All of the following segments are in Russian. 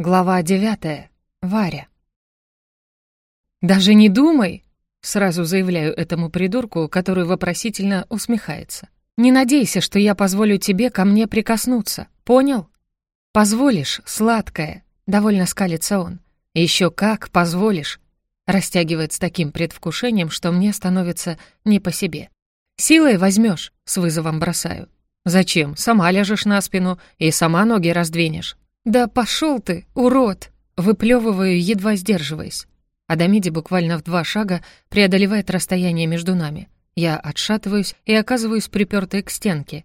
Глава девятая. Варя. «Даже не думай!» — сразу заявляю этому придурку, который вопросительно усмехается. «Не надейся, что я позволю тебе ко мне прикоснуться, понял?» «Позволишь, сладкая!» — довольно скалится он. «Еще как позволишь!» — растягивает с таким предвкушением, что мне становится не по себе. «Силой возьмешь, с вызовом бросаю. «Зачем? Сама ляжешь на спину и сама ноги раздвинешь». «Да пошел ты, урод!» Выплевываю, едва сдерживаясь. Адамиди буквально в два шага преодолевает расстояние между нами. Я отшатываюсь и оказываюсь припертой к стенке.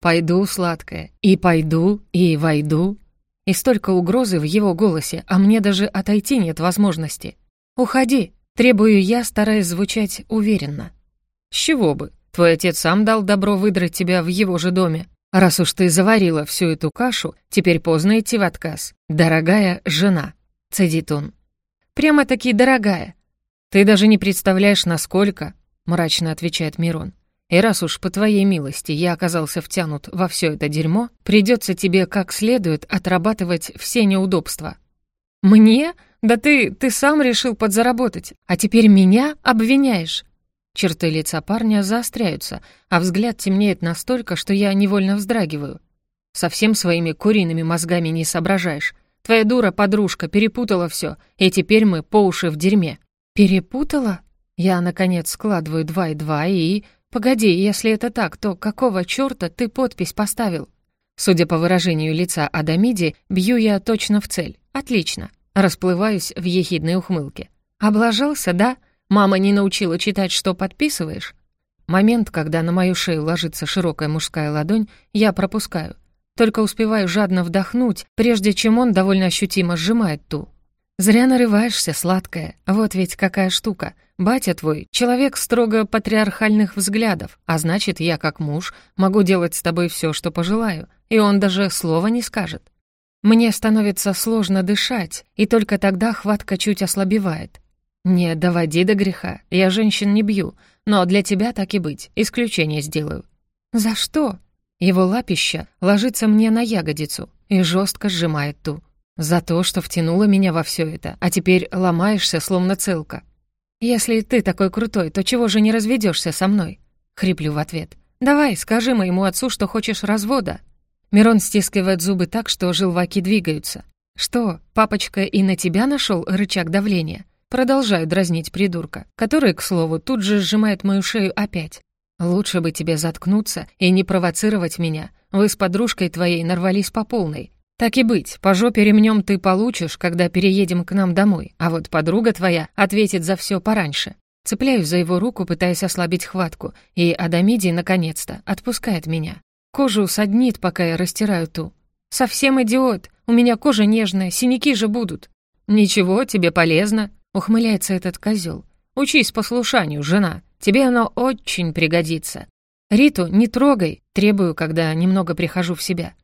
«Пойду, сладкая, и пойду, и войду». И столько угрозы в его голосе, а мне даже отойти нет возможности. «Уходи!» — требую я, стараясь звучать уверенно. «С чего бы? Твой отец сам дал добро выдрать тебя в его же доме. «Раз уж ты заварила всю эту кашу, теперь поздно идти в отказ. Дорогая жена», — цедит он. «Прямо-таки дорогая. Ты даже не представляешь, насколько», — мрачно отвечает Мирон. «И раз уж по твоей милости я оказался втянут во все это дерьмо, придется тебе как следует отрабатывать все неудобства». «Мне? Да ты, ты сам решил подзаработать, а теперь меня обвиняешь. Черты лица парня заостряются, а взгляд темнеет настолько, что я невольно вздрагиваю. Совсем своими куриными мозгами не соображаешь. Твоя дура-подружка перепутала все, и теперь мы по уши в дерьме. Перепутала? Я, наконец, складываю два и два и... Погоди, если это так, то какого чёрта ты подпись поставил? Судя по выражению лица Адамиди, бью я точно в цель. Отлично. Расплываюсь в ехидной ухмылке. Облажался, да? Мама не научила читать, что подписываешь? Момент, когда на мою шею ложится широкая мужская ладонь, я пропускаю. Только успеваю жадно вдохнуть, прежде чем он довольно ощутимо сжимает ту. Зря нарываешься, сладкая. Вот ведь какая штука. Батя твой — человек строго патриархальных взглядов, а значит, я, как муж, могу делать с тобой все, что пожелаю, и он даже слова не скажет. Мне становится сложно дышать, и только тогда хватка чуть ослабевает. «Не доводи до греха. Я женщин не бью, но для тебя так и быть, исключение сделаю». «За что?» Его лапища ложится мне на ягодицу и жестко сжимает ту. «За то, что втянула меня во все это, а теперь ломаешься, словно целка». «Если ты такой крутой, то чего же не разведешься со мной?» Хриплю в ответ. «Давай, скажи моему отцу, что хочешь развода». Мирон стискивает зубы так, что желваки двигаются. «Что, папочка и на тебя нашел рычаг давления? Продолжаю дразнить придурка, который, к слову, тут же сжимает мою шею опять. «Лучше бы тебе заткнуться и не провоцировать меня. Вы с подружкой твоей нарвались по полной. Так и быть, по жопе ремнем ты получишь, когда переедем к нам домой, а вот подруга твоя ответит за все пораньше». Цепляюсь за его руку, пытаясь ослабить хватку, и Адамиди, наконец-то, отпускает меня. Кожу саднит, пока я растираю ту. «Совсем идиот! У меня кожа нежная, синяки же будут!» «Ничего, тебе полезно», Ухмыляется этот козел. «Учись послушанию, жена. Тебе оно очень пригодится. Риту не трогай, требую, когда немного прихожу в себя.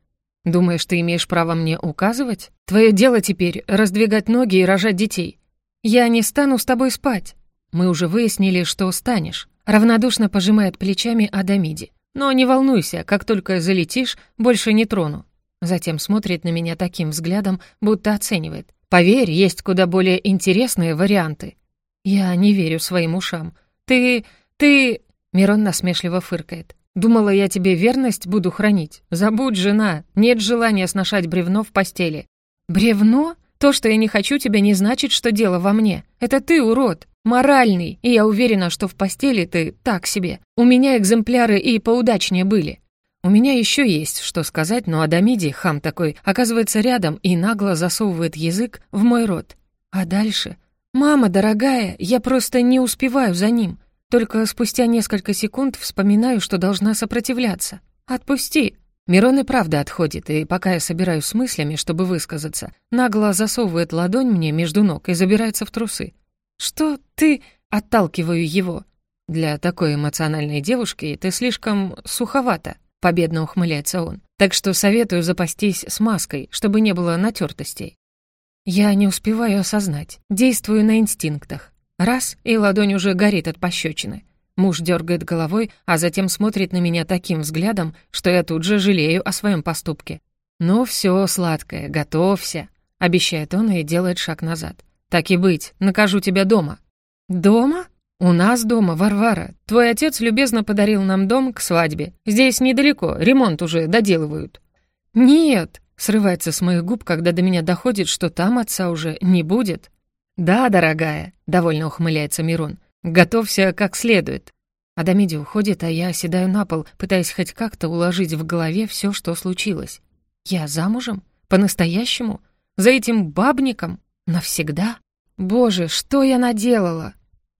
Думаешь, ты имеешь право мне указывать? Твое дело теперь раздвигать ноги и рожать детей. Я не стану с тобой спать. Мы уже выяснили, что станешь. Равнодушно пожимает плечами Адамиди. Но не волнуйся, как только залетишь, больше не трону. Затем смотрит на меня таким взглядом, будто оценивает. Поверь, есть куда более интересные варианты. Я не верю своим ушам. Ты... ты... Мирон насмешливо фыркает. Думала, я тебе верность буду хранить. Забудь, жена, нет желания сношать бревно в постели. Бревно? То, что я не хочу тебя, не значит, что дело во мне. Это ты, урод, моральный, и я уверена, что в постели ты так себе. У меня экземпляры и поудачнее были. У меня еще есть что сказать, но Адамиди, хам такой, оказывается рядом и нагло засовывает язык в мой рот. А дальше? «Мама, дорогая, я просто не успеваю за ним. Только спустя несколько секунд вспоминаю, что должна сопротивляться. Отпусти!» Мирон и правда отходит, и пока я собираюсь с мыслями, чтобы высказаться, нагло засовывает ладонь мне между ног и забирается в трусы. «Что ты...» — отталкиваю его. «Для такой эмоциональной девушки ты слишком суховата», — победно ухмыляется он. «Так что советую запастись смазкой, чтобы не было натертостей». Я не успеваю осознать, действую на инстинктах. Раз, и ладонь уже горит от пощечины. Муж дергает головой, а затем смотрит на меня таким взглядом, что я тут же жалею о своем поступке. «Ну все, сладкое, готовься». обещает он и делает шаг назад. «Так и быть, накажу тебя дома». «Дома?» «У нас дома, Варвара. Твой отец любезно подарил нам дом к свадьбе. Здесь недалеко, ремонт уже доделывают». «Нет», — срывается с моих губ, когда до меня доходит, что там отца уже не будет. «Да, дорогая», — довольно ухмыляется Мирон. «Готовься как следует». Адамиди уходит, а я оседаю на пол, пытаясь хоть как-то уложить в голове все, что случилось. Я замужем? По-настоящему? За этим бабником? Навсегда? Боже, что я наделала?